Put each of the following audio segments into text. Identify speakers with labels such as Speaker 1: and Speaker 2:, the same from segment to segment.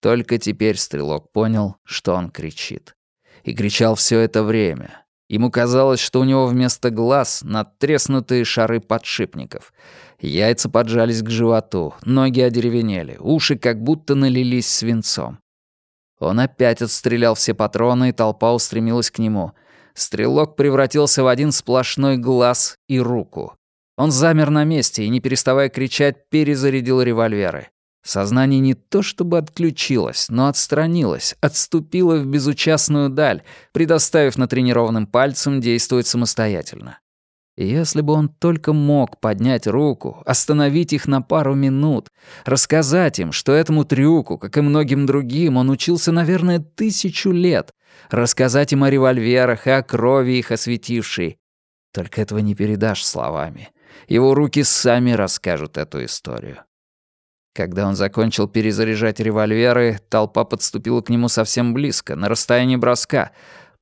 Speaker 1: Только теперь стрелок понял, что он кричит. И кричал все это время. Ему казалось, что у него вместо глаз надтреснутые шары подшипников. Яйца поджались к животу, ноги одеревенели, уши как будто налились свинцом. Он опять отстрелял все патроны, и толпа устремилась к нему. Стрелок превратился в один сплошной глаз и руку. Он замер на месте и, не переставая кричать, перезарядил револьверы. Сознание не то чтобы отключилось, но отстранилось, отступило в безучастную даль, предоставив натренированным пальцам действовать самостоятельно. Если бы он только мог поднять руку, остановить их на пару минут, рассказать им, что этому трюку, как и многим другим, он учился, наверное, тысячу лет, рассказать им о револьверах и о крови их осветившей. Только этого не передашь словами. Его руки сами расскажут эту историю. Когда он закончил перезаряжать револьверы, толпа подступила к нему совсем близко, на расстоянии броска.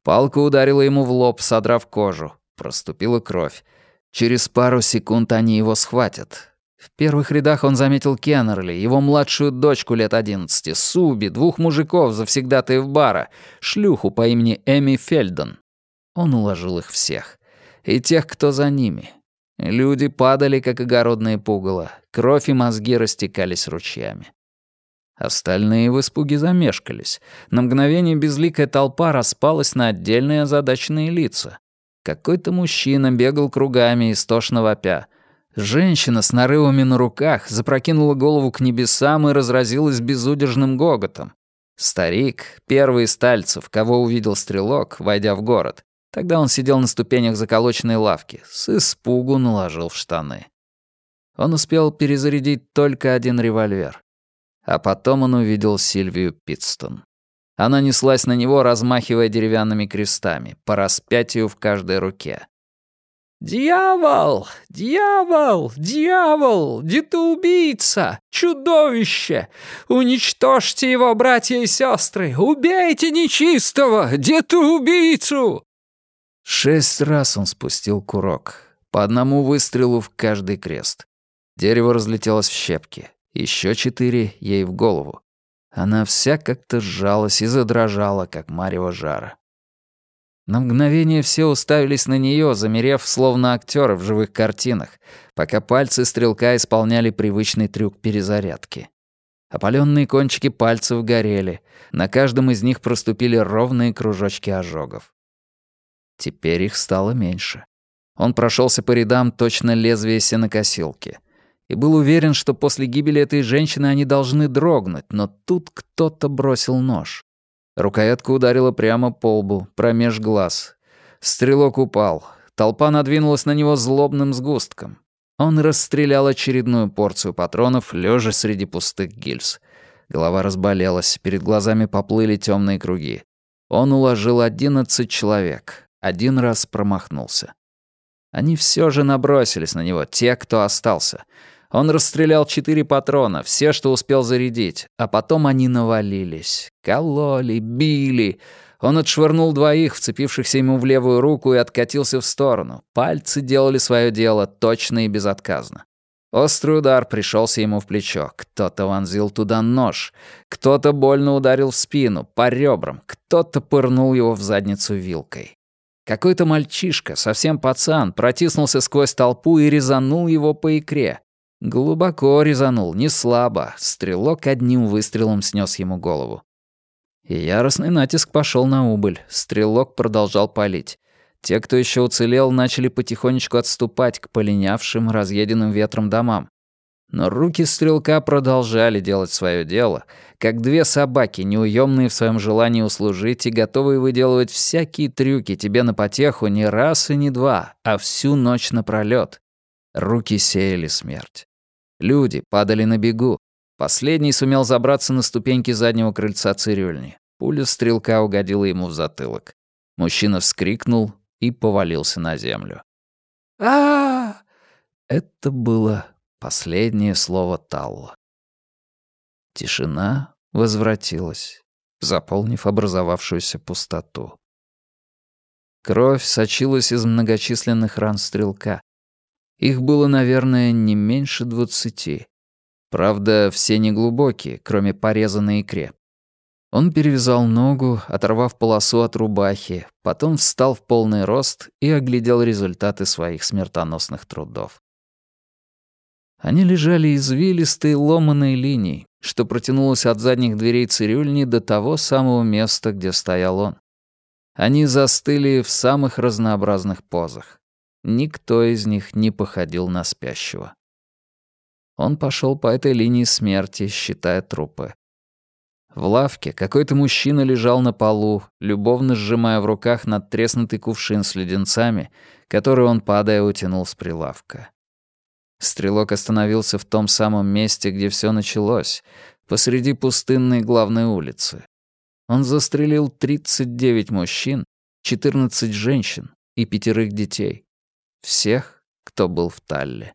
Speaker 1: Палка ударила ему в лоб, содрав кожу. Проступила кровь. Через пару секунд они его схватят. В первых рядах он заметил Кеннерли, его младшую дочку лет одиннадцати, Суби, двух мужиков, завсегдатаев бара, шлюху по имени Эми Фельден. Он уложил их всех. И тех, кто за ними. Люди падали, как огородные пугало. Кровь и мозги растекались ручьями. Остальные в испуге замешкались. На мгновение безликая толпа распалась на отдельные озадаченные лица. Какой-то мужчина бегал кругами, истошно вопя. Женщина с нарывами на руках запрокинула голову к небесам и разразилась безудержным гоготом. Старик, первый из тальцев, кого увидел стрелок, войдя в город, Тогда он сидел на ступенях заколоченной лавки, с испугу наложил в штаны. Он успел перезарядить только один револьвер. А потом он увидел Сильвию Питстон. Она неслась на него, размахивая деревянными крестами, по распятию в каждой руке. «Дьявол! Дьявол! Дьявол! Детоубийца! Чудовище! Уничтожьте его, братья и сестры! Убейте нечистого! Детоубийцу!» Шесть раз он спустил курок. По одному выстрелу в каждый крест. Дерево разлетелось в щепки. Еще четыре ей в голову. Она вся как-то сжалась и задрожала, как марево жара. На мгновение все уставились на нее, замерев, словно актеры в живых картинах, пока пальцы стрелка исполняли привычный трюк перезарядки. Опаленные кончики пальцев горели, на каждом из них проступили ровные кружочки ожогов. Теперь их стало меньше. Он прошелся по рядам точно лезвие сенокосилки. И был уверен, что после гибели этой женщины они должны дрогнуть, но тут кто-то бросил нож. Рукоятка ударила прямо по лбу, промеж глаз. Стрелок упал. Толпа надвинулась на него злобным сгустком. Он расстрелял очередную порцию патронов, лежа среди пустых гильз. Голова разболелась, перед глазами поплыли темные круги. Он уложил одиннадцать человек. Один раз промахнулся. Они все же набросились на него, те, кто остался. Он расстрелял четыре патрона, все, что успел зарядить, а потом они навалились. Кололи, били. Он отшвырнул двоих, вцепившихся ему в левую руку, и откатился в сторону. Пальцы делали свое дело точно и безотказно. Острый удар пришелся ему в плечо. Кто-то вонзил туда нож. Кто-то больно ударил в спину, по ребрам. Кто-то пырнул его в задницу вилкой. Какой-то мальчишка, совсем пацан, протиснулся сквозь толпу и резанул его по икре. Глубоко резанул, не слабо. Стрелок одним выстрелом снес ему голову. И яростный натиск пошел на убыль. Стрелок продолжал палить. Те, кто еще уцелел, начали потихонечку отступать к полинявшим, разъеденным ветром домам. Но руки стрелка продолжали делать свое дело, как две собаки, неуемные в своем желании услужить и готовые выделывать всякие трюки тебе на потеху не раз и не два, а всю ночь напролёт. Руки сеяли смерть. Люди падали на бегу. Последний сумел забраться на ступеньки заднего крыльца цирюльни. Пуля стрелка угодила ему в затылок. Мужчина вскрикнул и повалился на землю. а Это было Последнее слово Талла. Тишина возвратилась, заполнив образовавшуюся пустоту. Кровь сочилась из многочисленных ран стрелка. Их было, наверное, не меньше двадцати. Правда, все неглубокие, кроме пореза на икре.
Speaker 2: Он перевязал ногу, оторвав полосу от рубахи, потом встал в полный рост и оглядел результаты своих смертоносных трудов. Они лежали извилистой ломаной линией, что протянулось от задних дверей цирюльни до того самого места, где стоял он. Они застыли в самых разнообразных позах. Никто из них не походил на спящего. Он пошел по этой линии смерти, считая трупы. В лавке какой-то мужчина лежал на полу, любовно сжимая в руках надтреснутый кувшин с леденцами, который он, падая, утянул с прилавка. Стрелок остановился в том самом месте, где все началось, посреди пустынной главной улицы. Он застрелил 39 мужчин, 14 женщин и пятерых детей. Всех, кто был в Талле.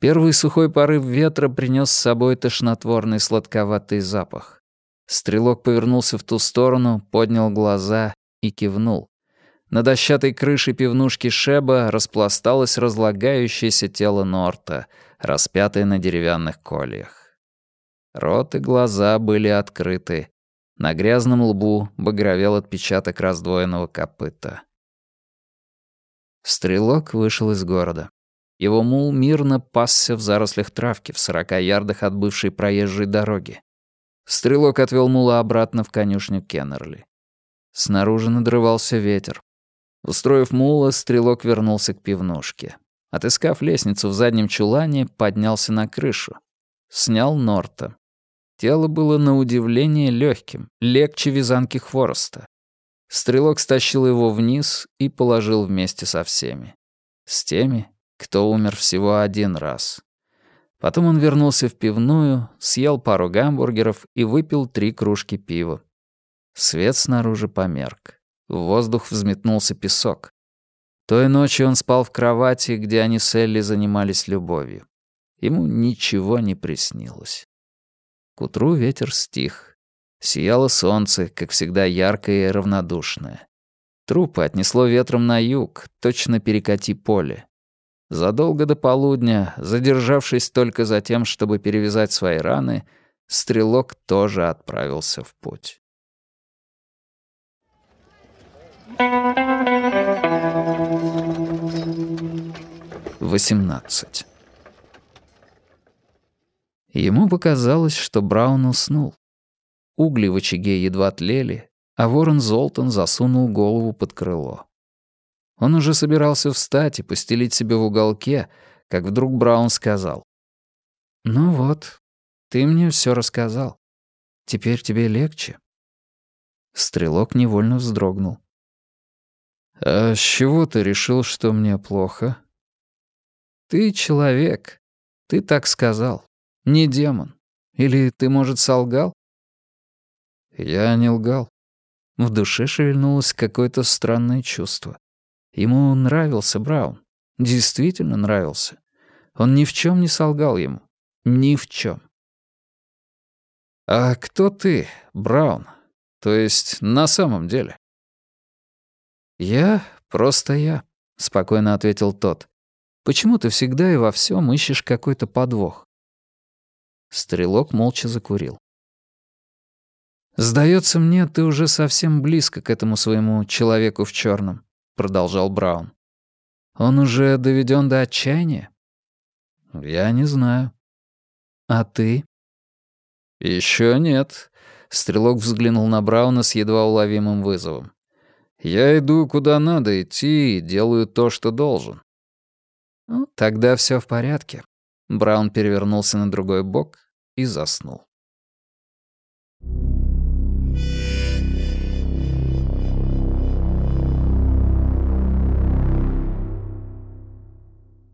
Speaker 2: Первый сухой порыв ветра принес с собой тошнотворный сладковатый запах. Стрелок повернулся в ту сторону, поднял глаза и кивнул. На дощатой крыше пивнушки Шеба распласталось разлагающееся тело Норта, распятое на деревянных кольях. Рот и глаза были открыты. На грязном лбу багровел отпечаток раздвоенного копыта. Стрелок вышел из города. Его мул мирно пасся в зарослях травки в сорока ярдах от бывшей проезжей дороги. Стрелок отвел мула обратно в конюшню Кеннерли. Снаружи надрывался ветер. Устроив мула, стрелок вернулся к пивнушке. Отыскав лестницу в заднем чулане, поднялся на крышу. Снял Норта. Тело было на удивление легким, легче вязанки хвороста. Стрелок стащил его вниз и положил вместе со всеми. С теми, кто умер всего один раз. Потом он вернулся в пивную, съел пару гамбургеров и выпил три кружки пива. Свет снаружи померк. В воздух взметнулся песок. Той ночью он спал в кровати, где они с Элли занимались любовью. Ему ничего не приснилось. К утру ветер стих. Сияло солнце, как всегда яркое и равнодушное. Трупы отнесло ветром на юг, точно перекати поле. Задолго до полудня, задержавшись только за тем, чтобы перевязать свои раны, стрелок тоже отправился в путь. 18. Ему показалось, что Браун уснул. Угли в очаге едва тлели, а ворон Золтан засунул голову под крыло. Он уже собирался встать и постелить себе в уголке, как вдруг Браун сказал. «Ну вот, ты мне все рассказал. Теперь тебе легче». Стрелок невольно вздрогнул. «А с чего ты решил, что мне плохо?» «Ты человек. Ты так сказал. Не демон. Или ты, может, солгал?» Я не лгал. В душе шевельнулось какое-то странное чувство. Ему нравился Браун. Действительно нравился. Он ни в чем не солгал ему. Ни в чем. «А кто ты, Браун? То есть на самом деле?» «Я просто я», — спокойно ответил тот. «Почему ты всегда и во всем ищешь какой-то подвох?» Стрелок молча закурил. «Сдается мне, ты уже совсем близко к этому своему человеку в черном, продолжал Браун. «Он уже доведен до отчаяния?» «Я не знаю». «А ты?» Еще нет», — Стрелок взглянул на Брауна с едва уловимым вызовом. Я иду куда надо идти и делаю то, что должен. Ну, тогда все в порядке. Браун перевернулся на другой бок и заснул.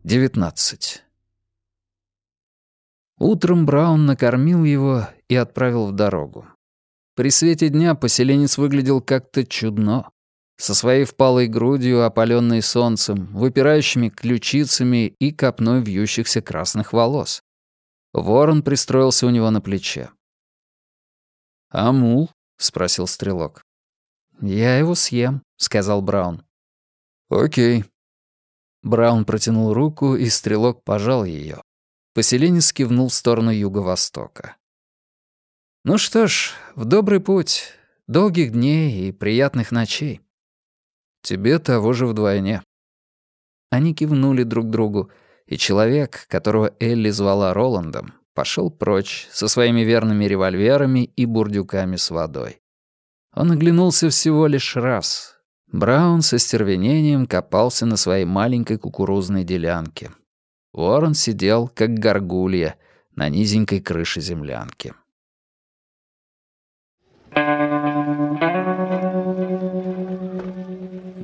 Speaker 2: Девятнадцать. Утром Браун накормил его и отправил в дорогу. При свете дня поселенец выглядел как-то чудно со своей впалой грудью, опаленной солнцем, выпирающими ключицами и копной вьющихся красных волос. Ворон пристроился у него на плече. «А мул?» — спросил стрелок. «Я его съем», — сказал Браун. «Окей». Браун протянул руку, и стрелок пожал ее. Поселенец кивнул в сторону юго-востока. Ну что ж, в добрый путь, долгих дней и приятных ночей. Тебе того же вдвойне. Они кивнули друг другу, и человек, которого Элли звала Роландом, пошел прочь со своими верными револьверами и бурдюками с водой. Он оглянулся всего лишь раз. Браун со стервенением копался на своей маленькой кукурузной делянке. Уоррен сидел, как горгулья, на низенькой крыше землянки.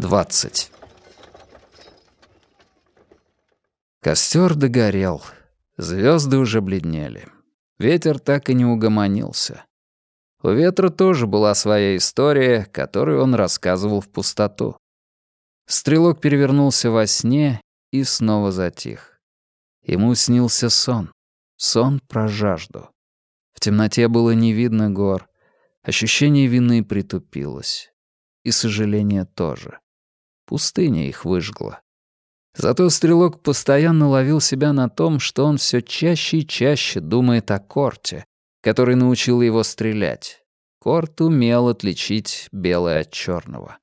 Speaker 2: Двадцать. Костер догорел. Звезды уже бледнели. Ветер так и не угомонился. У ветра тоже была своя история, которую он рассказывал в пустоту. Стрелок перевернулся во сне и снова затих. Ему снился сон. Сон про жажду. В темноте было не видно гор. Ощущение вины притупилось. И сожаление тоже. Пустыня их выжгла. Зато стрелок постоянно ловил себя на том, что он все чаще и чаще думает о Корте, который научил его стрелять. Корт умел отличить белое от черного.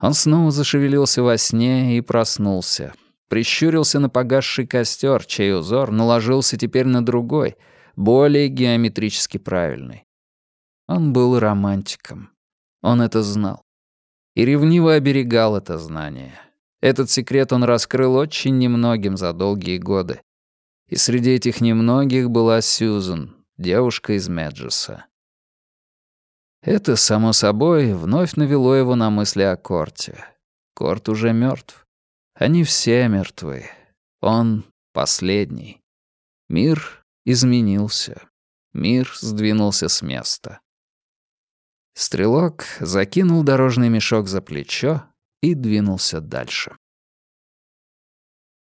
Speaker 2: Он снова зашевелился во сне и проснулся. Прищурился на погасший костер, чей узор наложился теперь на другой, более геометрически правильный. Он был романтиком. Он это знал. И ревниво оберегал это знание. Этот секрет он раскрыл очень немногим за долгие годы. И среди этих немногих была Сьюзен, девушка из Меджеса. Это, само собой, вновь навело его на мысли о Корте. Корт уже мертв. Они все мертвы. Он последний. Мир изменился. Мир сдвинулся с места. Стрелок закинул дорожный мешок за плечо и двинулся дальше.